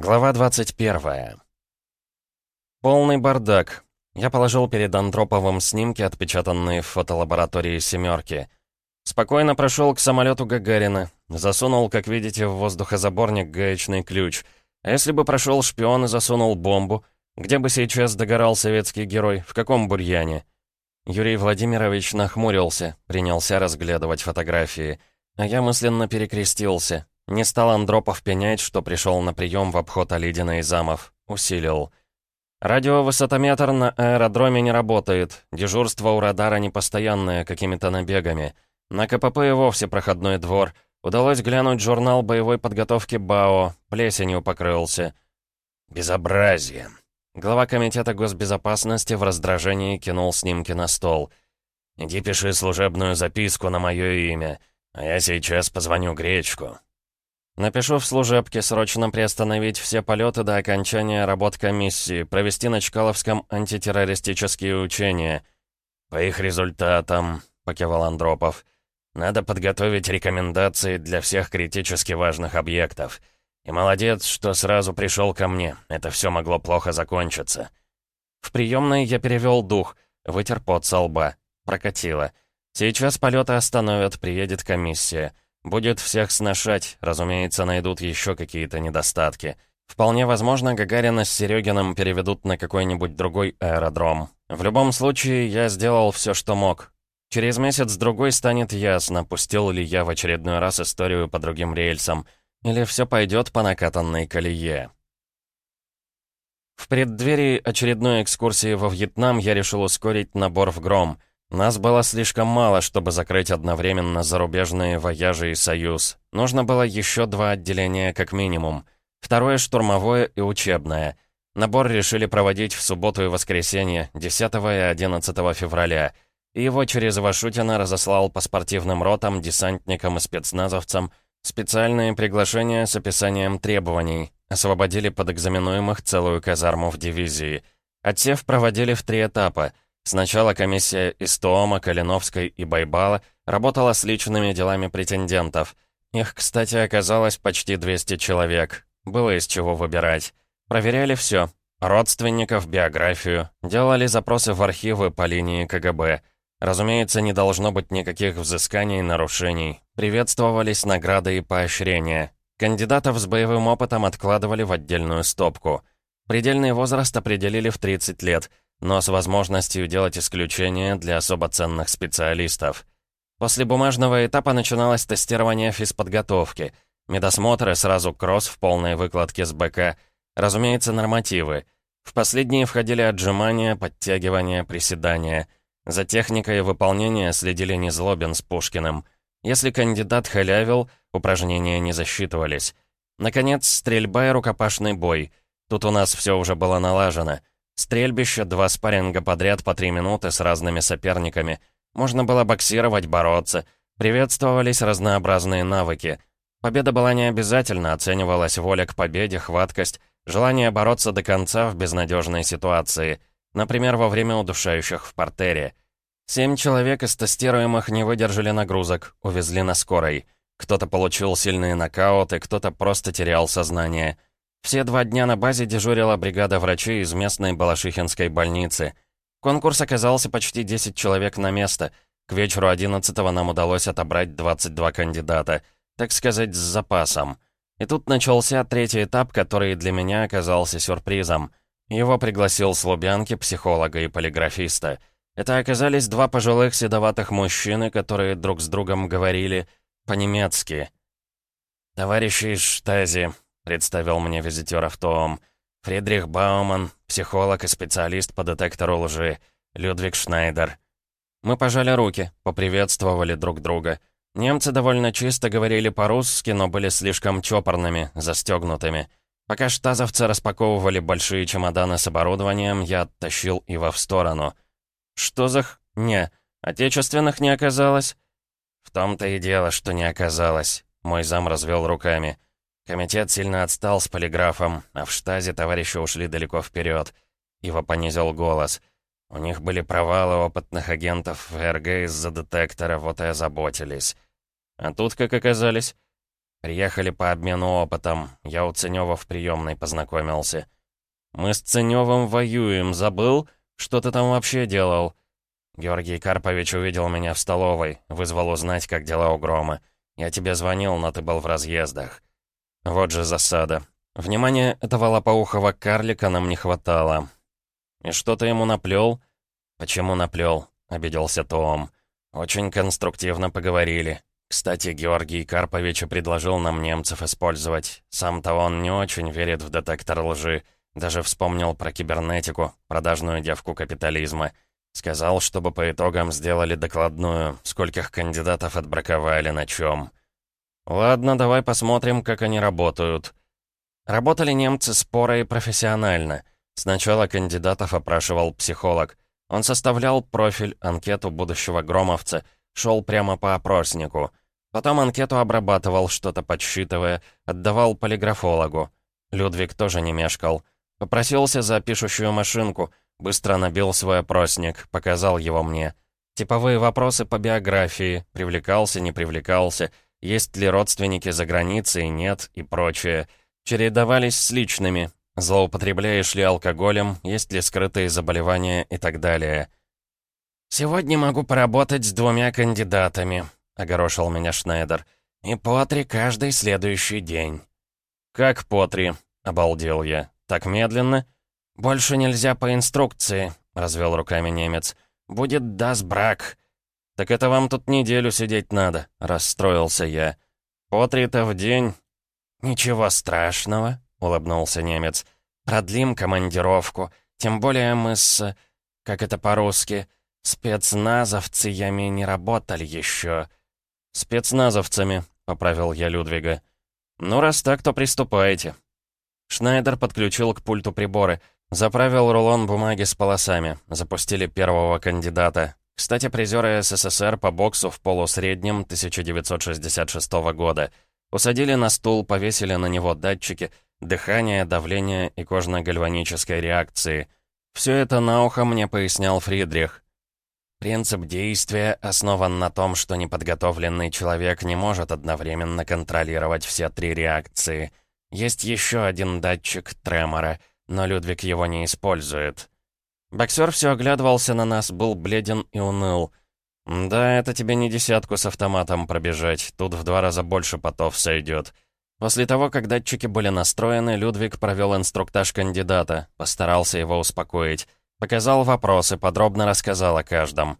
Глава 21. Полный бардак. Я положил перед Андроповым снимки, отпечатанные в фотолаборатории «семерки». Спокойно прошел к самолету Гагарина. Засунул, как видите, в воздухозаборник гаечный ключ. А если бы прошел шпион и засунул бомбу, где бы сейчас догорал советский герой, в каком бурьяне? Юрий Владимирович нахмурился, принялся разглядывать фотографии. А я мысленно перекрестился. Не стал Андропов пенять, что пришел на прием в обход Алидина и Замов. Усилил. Радиовысотометр на аэродроме не работает. Дежурство у радара непостоянное, какими-то набегами. На КПП и вовсе проходной двор. Удалось глянуть журнал боевой подготовки БАО. Плесенью покрылся. Безобразие. Глава комитета госбезопасности в раздражении кинул снимки на стол. «Иди пиши служебную записку на мое имя, а я сейчас позвоню Гречку». Напишу в служебке срочно приостановить все полеты до окончания работ комиссии, провести на Чкаловском антитеррористические учения. По их результатам, покивал Андропов, надо подготовить рекомендации для всех критически важных объектов. И молодец, что сразу пришел ко мне. Это все могло плохо закончиться. В приемной я перевел дух, вытер пот со лба. Прокатило. Сейчас полеты остановят, приедет комиссия. Будет всех сношать, разумеется, найдут еще какие-то недостатки. Вполне возможно, Гагарина с Серегиным переведут на какой-нибудь другой аэродром. В любом случае, я сделал все, что мог. Через месяц-другой станет ясно, пустил ли я в очередной раз историю по другим рельсам, или все пойдет по накатанной колее. В преддверии очередной экскурсии во Вьетнам я решил ускорить набор в Гром — нас было слишком мало, чтобы закрыть одновременно зарубежные вояжи и союз. Нужно было еще два отделения как минимум. Второе — штурмовое и учебное. Набор решили проводить в субботу и воскресенье, 10 и 11 февраля. И его через Вашутина разослал по спортивным ротам, десантникам и спецназовцам специальные приглашения с описанием требований. Освободили под экзаменуемых целую казарму в дивизии. Отсев проводили в три этапа — Сначала комиссия из Тоома, Калиновской и Байбала работала с личными делами претендентов. Их, кстати, оказалось почти 200 человек. Было из чего выбирать. Проверяли все. Родственников, биографию. Делали запросы в архивы по линии КГБ. Разумеется, не должно быть никаких взысканий и нарушений. Приветствовались награды и поощрения. Кандидатов с боевым опытом откладывали в отдельную стопку. Предельный возраст определили в 30 лет — но с возможностью делать исключения для особо ценных специалистов. После бумажного этапа начиналось тестирование физподготовки, медосмотры, сразу кросс в полной выкладке с БК, разумеется, нормативы. В последние входили отжимания, подтягивания, приседания. За техникой выполнения следили Незлобин с Пушкиным. Если кандидат халявил, упражнения не засчитывались. Наконец, стрельба и рукопашный бой. Тут у нас все уже было налажено — Стрельбище, два спарринга подряд по три минуты с разными соперниками. Можно было боксировать, бороться. Приветствовались разнообразные навыки. Победа была не обязательно, оценивалась воля к победе, хваткость, желание бороться до конца в безнадежной ситуации. Например, во время удушающих в портере. Семь человек из тестируемых не выдержали нагрузок, увезли на скорой. Кто-то получил сильные нокауты, кто-то просто терял сознание. Все два дня на базе дежурила бригада врачей из местной Балашихинской больницы. Конкурс оказался почти 10 человек на место. К вечеру 11-го нам удалось отобрать 22 кандидата, так сказать, с запасом. И тут начался третий этап, который для меня оказался сюрпризом. Его пригласил с Лубянки психолога и полиграфиста. Это оказались два пожилых седоватых мужчины, которые друг с другом говорили по-немецки. «Товарищи из Штази, представил мне визитера в том. Фридрих Бауман, психолог и специалист по детектору лжи. Людвиг Шнайдер. Мы пожали руки, поприветствовали друг друга. Немцы довольно чисто говорили по-русски, но были слишком чопорными, застегнутыми. Пока штазовцы распаковывали большие чемоданы с оборудованием, я оттащил его в сторону. «Что за х... Не, отечественных не оказалось?» «В том-то и дело, что не оказалось», — мой зам развел руками. Комитет сильно отстал с полиграфом, а в штазе товарищи ушли далеко вперед. Ива понизил голос. У них были провалы опытных агентов в РГ из-за детектора, вот и озаботились. А тут как оказались? Приехали по обмену опытом. Я у Ценёва в приемной познакомился. Мы с Ценёвым воюем, забыл? Что ты там вообще делал?» Георгий Карпович увидел меня в столовой, вызвал узнать, как дела у Грома. Я тебе звонил, но ты был в разъездах. Вот же засада. Внимания этого лопоухого карлика нам не хватало. И что ты ему наплел? Почему наплел? Обиделся Том. Очень конструктивно поговорили. Кстати, Георгий Карпович предложил нам немцев использовать. Сам-то он не очень верит в детектор лжи. Даже вспомнил про кибернетику, продажную девку капитализма. Сказал, чтобы по итогам сделали докладную, скольких кандидатов отбраковали, на чем. Ладно, давай посмотрим, как они работают. Работали немцы споро и профессионально. Сначала кандидатов опрашивал психолог. Он составлял профиль, анкету будущего громовца, шел прямо по опроснику. Потом анкету обрабатывал, что-то подсчитывая, отдавал полиграфологу. Людвиг тоже не мешкал. Попросился за пишущую машинку, быстро набил свой опросник, показал его мне. Типовые вопросы по биографии, привлекался, не привлекался, есть ли родственники за границей, нет и прочее. Чередовались с личными, злоупотребляешь ли алкоголем, есть ли скрытые заболевания и так далее. «Сегодня могу поработать с двумя кандидатами», — огорошил меня Шнайдер. «И по три каждый следующий день». «Как по три?» — обалдел я. «Так медленно?» «Больше нельзя по инструкции», — развел руками немец. «Будет даст брак». «Так это вам тут неделю сидеть надо», — расстроился я. «По три-то в день». «Ничего страшного», — улыбнулся немец. «Продлим командировку. Тем более мы с... Как это по-русски? Спецназовцы ями не работали еще». «Спецназовцами», — поправил я Людвига. «Ну, раз так, то приступайте». Шнайдер подключил к пульту приборы, заправил рулон бумаги с полосами, запустили первого кандидата. Кстати, призеры СССР по боксу в полусреднем 1966 года. Усадили на стул, повесили на него датчики, дыхание, давление и кожно-гальванической реакции. Все это на ухо мне пояснял Фридрих. Принцип действия основан на том, что неподготовленный человек не может одновременно контролировать все три реакции — есть еще один датчик тремора, но Людвиг его не использует. Боксер все оглядывался на нас, был бледен и уныл. «Да, это тебе не десятку с автоматом пробежать, тут в два раза больше потов сойдет». После того, как датчики были настроены, Людвиг провел инструктаж кандидата, постарался его успокоить. Показал вопросы, подробно рассказал о каждом.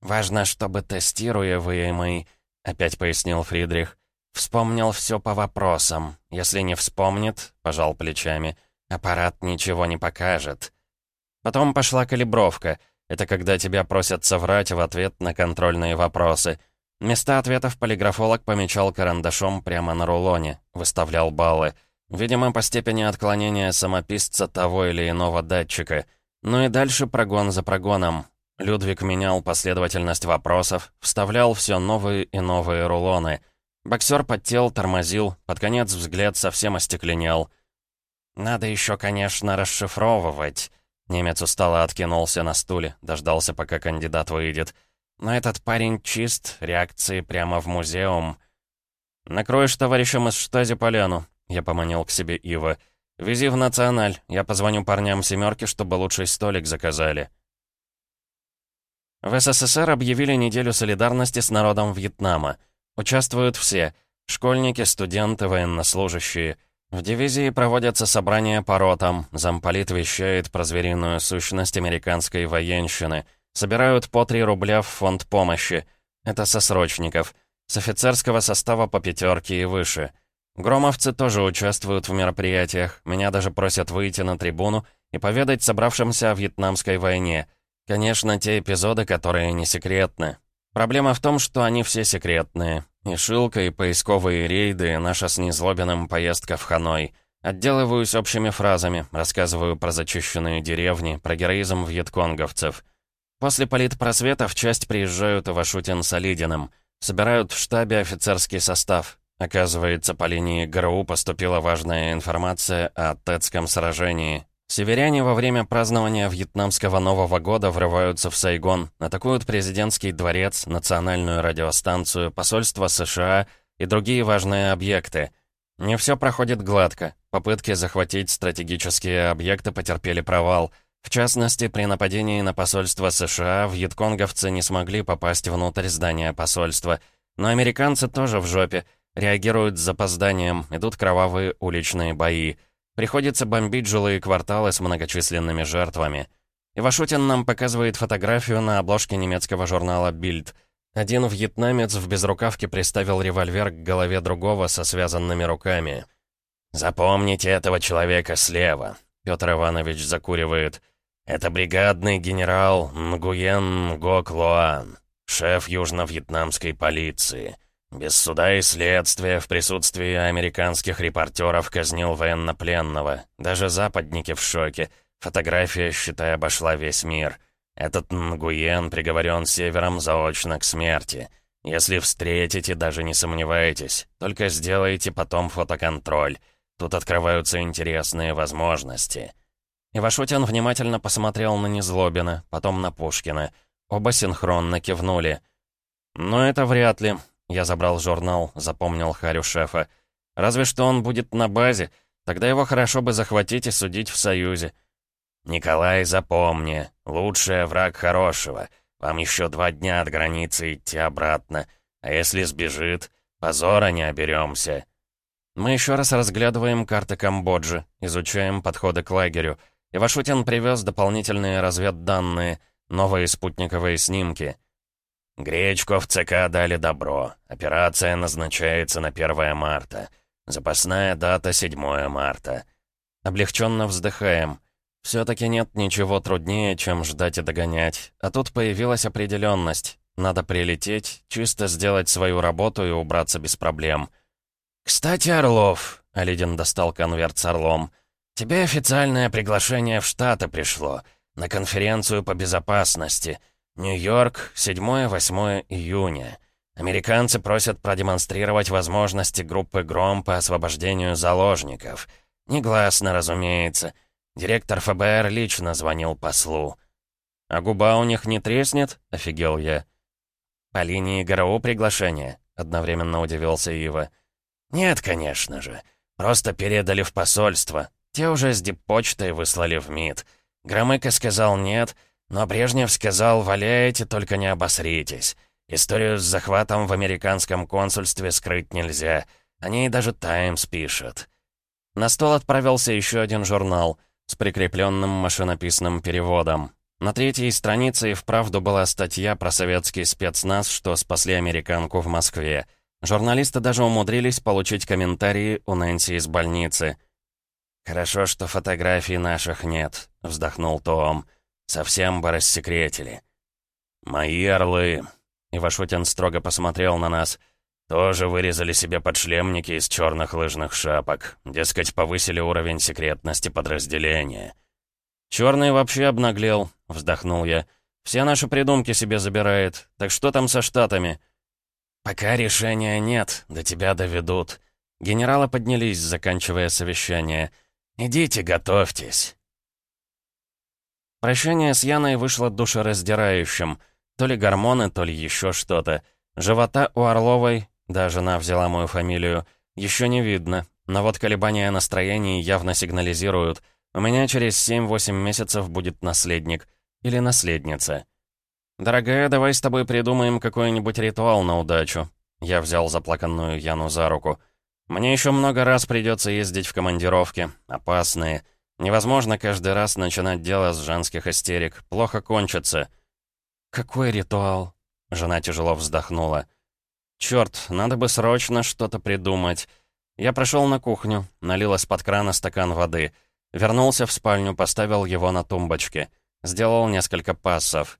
«Важно, чтобы тестируемый», — опять пояснил Фридрих, Вспомнил все по вопросам. Если не вспомнит, пожал плечами, аппарат ничего не покажет. Потом пошла калибровка. Это когда тебя просят соврать в ответ на контрольные вопросы. Места ответов полиграфолог помечал карандашом прямо на рулоне, выставлял баллы. Видимо, по степени отклонения самописца того или иного датчика. Ну и дальше прогон за прогоном. Людвиг менял последовательность вопросов, вставлял все новые и новые рулоны — Боксер подтел, тормозил, под конец взгляд совсем остекленел. «Надо еще, конечно, расшифровывать». Немец устало откинулся на стуле, дождался, пока кандидат выйдет. «Но этот парень чист, реакции прямо в музеум». «Накроешь товарищам из штази поляну», — я поманил к себе Ива. «Вези в националь, я позвоню парням семерки, чтобы лучший столик заказали». В СССР объявили неделю солидарности с народом Вьетнама — Участвуют все — школьники, студенты, военнослужащие. В дивизии проводятся собрания по ротам, замполит вещает про звериную сущность американской военщины. Собирают по 3 рубля в фонд помощи. Это со срочников. С офицерского состава по пятерке и выше. Громовцы тоже участвуют в мероприятиях. Меня даже просят выйти на трибуну и поведать собравшимся о Вьетнамской войне. Конечно, те эпизоды, которые не секретны. Проблема в том, что они все секретные. И Шилка, и поисковые рейды, и наша с Незлобиным поездка в Ханой. Отделываюсь общими фразами, рассказываю про зачищенные деревни, про героизм вьетконговцев. После политпросвета в часть приезжают Ивашутин с Олидиным. Собирают в штабе офицерский состав. Оказывается, по линии ГРУ поступила важная информация о Тетском сражении. Северяне во время празднования вьетнамского Нового года врываются в Сайгон, атакуют президентский дворец, национальную радиостанцию, посольство США, и другие важные объекты. Не все проходит гладко. Попытки захватить стратегические объекты потерпели провал. В частности, при нападении на посольство США вьетконговцы не смогли попасть внутрь здания посольства. Но американцы тоже в жопе. Реагируют с запозданием, идут кровавые уличные бои. Приходится бомбить жилые кварталы с многочисленными жертвами. Ивашутин нам показывает фотографию на обложке немецкого журнала «Бильд». Один вьетнамец в безрукавке приставил револьвер к голове другого со связанными руками. «Запомните этого человека слева», — Петр Иванович закуривает. «Это бригадный генерал Нгуен Ngok Луан, шеф южно-вьетнамской полиции. Без суда и следствия в присутствии американских репортеров казнил военнопленного. Даже западники в шоке. Фотография, считай, обошла весь мир». Этот Нгуен приговорен севером заочно к смерти. Если встретите, даже не сомневайтесь. Только сделайте потом фотоконтроль. Тут открываются интересные возможности». Ивашутин внимательно посмотрел на Незлобина, потом на Пушкина. Оба синхронно кивнули. «Но это вряд ли». Я забрал журнал, запомнил Харю шефа. «Разве что он будет на базе. Тогда его хорошо бы захватить и судить в Союзе. «Николай, запомни, лучший враг хорошего. Вам еще два дня от границы идти обратно. А если сбежит, позора не оберемся». Мы еще раз разглядываем карты Камбоджи, изучаем подходы к лагерю. Ивашутин привез дополнительные разведданные, новые спутниковые снимки. Гречку в ЦК дали добро. Операция назначается на 1 марта. Запасная дата 7 марта. Облегченно вздыхаем. Все-таки нет ничего труднее, чем ждать и догонять. А тут появилась определенность. Надо прилететь, чисто сделать свою работу и убраться без проблем. «Кстати, Орлов», — Алидин достал конверт с Орлом, «тебе официальное приглашение в Штаты пришло, на конференцию по безопасности. Нью-Йорк, 7-8 июня. Американцы просят продемонстрировать возможности группы «Гром» по освобождению заложников. Негласно, разумеется». Директор ФБР лично звонил послу. «А губа у них не треснет?» — офигел я. «По линии ГРУ приглашение?» — одновременно удивился Ива. «Нет, конечно же. Просто передали в посольство. Те уже с диппочтой выслали в МИД. Громыко сказал нет, но Брежнев сказал «валяйте, только не обосритесь». Историю с захватом в американском консульстве скрыть нельзя. О ней даже «Таймс» пишет. На стол отправился еще один журнал — с прикрепленным машинописным переводом. На третьей странице и вправду была статья про советский спецназ, что спасли американку в Москве. Журналисты даже умудрились получить комментарии у Нэнси из больницы. «Хорошо, что фотографий наших нет», — вздохнул Том. «Совсем бы рассекретили». «Мои орлы», — Ивашутин строго посмотрел на нас, — тоже вырезали себе подшлемники из черных лыжных шапок. Дескать, повысили уровень секретности подразделения. «Черный вообще обнаглел», — вздохнул я. «Все наши придумки себе забирает. Так что там со штатами?» «Пока решения нет, до тебя доведут». Генералы поднялись, заканчивая совещание. «Идите, готовьтесь». Прощание с Яной вышло душераздирающим. То ли гормоны, то ли еще что-то. Живота у Орловой да, жена взяла мою фамилию. Еще не видно, но вот колебания настроений явно сигнализируют. У меня через 7-8 месяцев будет наследник. Или наследница. «Дорогая, давай с тобой придумаем какой-нибудь ритуал на удачу». Я взял заплаканную Яну за руку. «Мне еще много раз придется ездить в командировки. Опасные. Невозможно каждый раз начинать дело с женских истерик. Плохо кончится». «Какой ритуал?» Жена тяжело вздохнула. Черт, надо бы срочно что-то придумать. Я прошел на кухню, налил из-под крана стакан воды. Вернулся в спальню, поставил его на тумбочке. Сделал несколько пассов.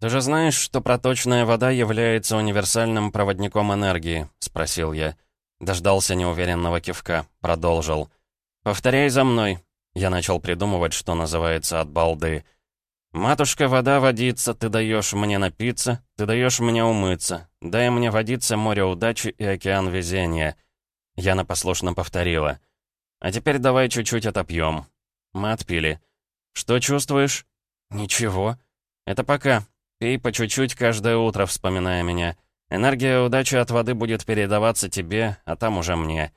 «Ты же знаешь, что проточная вода является универсальным проводником энергии?» — спросил я. Дождался неуверенного кивка, продолжил. «Повторяй за мной». Я начал придумывать, что называется от балды. «Матушка, вода водится, ты даешь мне напиться, ты даешь мне умыться. Дай мне водиться, море удачи и океан везения». Яна послушно повторила. «А теперь давай чуть-чуть отопьем». Мы отпили. «Что чувствуешь?» «Ничего». «Это пока. Пей по чуть-чуть каждое утро, вспоминая меня. Энергия удачи от воды будет передаваться тебе, а там уже мне.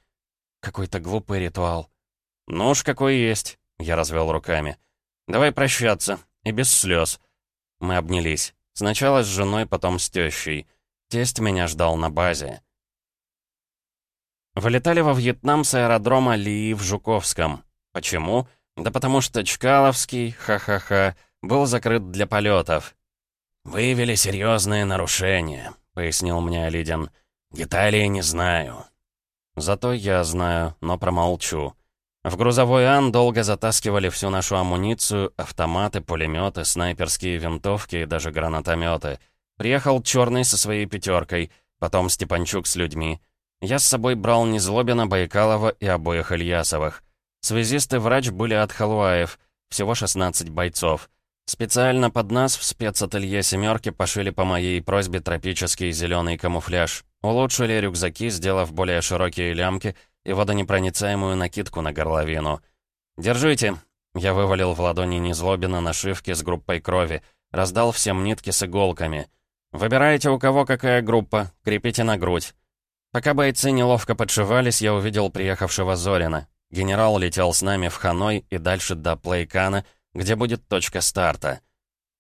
Какой-то глупый ритуал. Ну уж какой есть, я развел руками. Давай прощаться, и без слез. Мы обнялись. Сначала с женой, потом с тещей. Тесть меня ждал на базе. Вылетали во Вьетнам с аэродрома Лии в Жуковском. Почему? Да потому что Чкаловский, ха-ха-ха, был закрыт для полетов. «Выявили серьезные нарушения», — пояснил мне Алидин. «Деталей не знаю». Зато я знаю, но промолчу. В грузовой Ан долго затаскивали всю нашу амуницию, автоматы, пулеметы, снайперские винтовки и даже гранатометы. Приехал Черный со своей пятеркой, потом Степанчук с людьми. Я с собой брал Незлобина, Байкалова и обоих Ильясовых. Связисты врач были от Халуаев, всего 16 бойцов. Специально под нас в спецателье «семерки» пошили по моей просьбе тропический зеленый камуфляж. Улучшили рюкзаки, сделав более широкие лямки и водонепроницаемую накидку на горловину. «Держите!» Я вывалил в ладони Незлобина нашивки с группой крови, раздал всем нитки с иголками. «Выбирайте, у кого какая группа, крепите на грудь». Пока бойцы неловко подшивались, я увидел приехавшего Зорина. Генерал летел с нами в Ханой и дальше до Плейкана, где будет точка старта.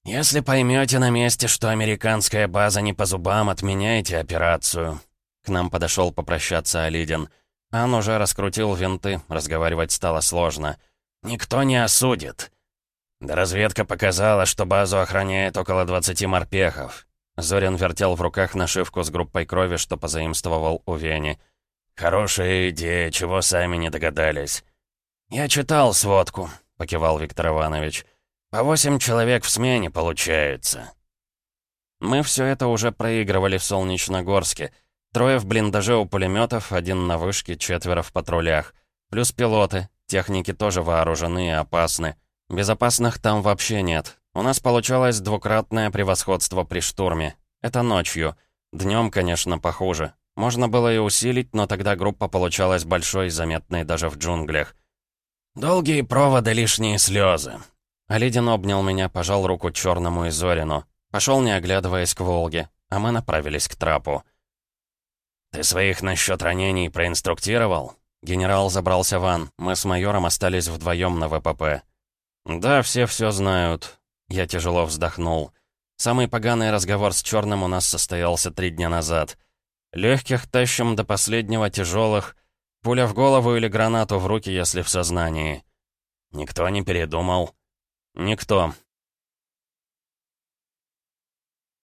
«Если поймете на месте, что американская база не по зубам, отменяйте операцию». К нам подошел попрощаться Алидин. Ан уже раскрутил винты, разговаривать стало сложно. «Никто не осудит». Да разведка показала, что базу охраняет около 20 морпехов. Зорин вертел в руках нашивку с группой крови, что позаимствовал у Вени. «Хорошая идея, чего сами не догадались». «Я читал сводку», — покивал Виктор Иванович. «По восемь человек в смене получается». Мы все это уже проигрывали в Солнечногорске. Трое в блиндаже у пулеметов, один на вышке, четверо в патрулях. Плюс пилоты. Техники тоже вооружены и опасны. Безопасных там вообще нет. У нас получалось двукратное превосходство при штурме. Это ночью. Днем, конечно, похуже. Можно было и усилить, но тогда группа получалась большой, заметной даже в джунглях. «Долгие проводы, лишние слезы». Алидин обнял меня, пожал руку черному и Зорину. Пошел, не оглядываясь к Волге, а мы направились к трапу. «Ты своих насчет ранений проинструктировал?» Генерал забрался в ван. Мы с майором остались вдвоем на ВПП. «Да, все все знают». Я тяжело вздохнул. Самый поганый разговор с черным у нас состоялся три дня назад. Легких тащим до последнего, тяжелых. Пуля в голову или гранату в руки, если в сознании. Никто не передумал. Никто.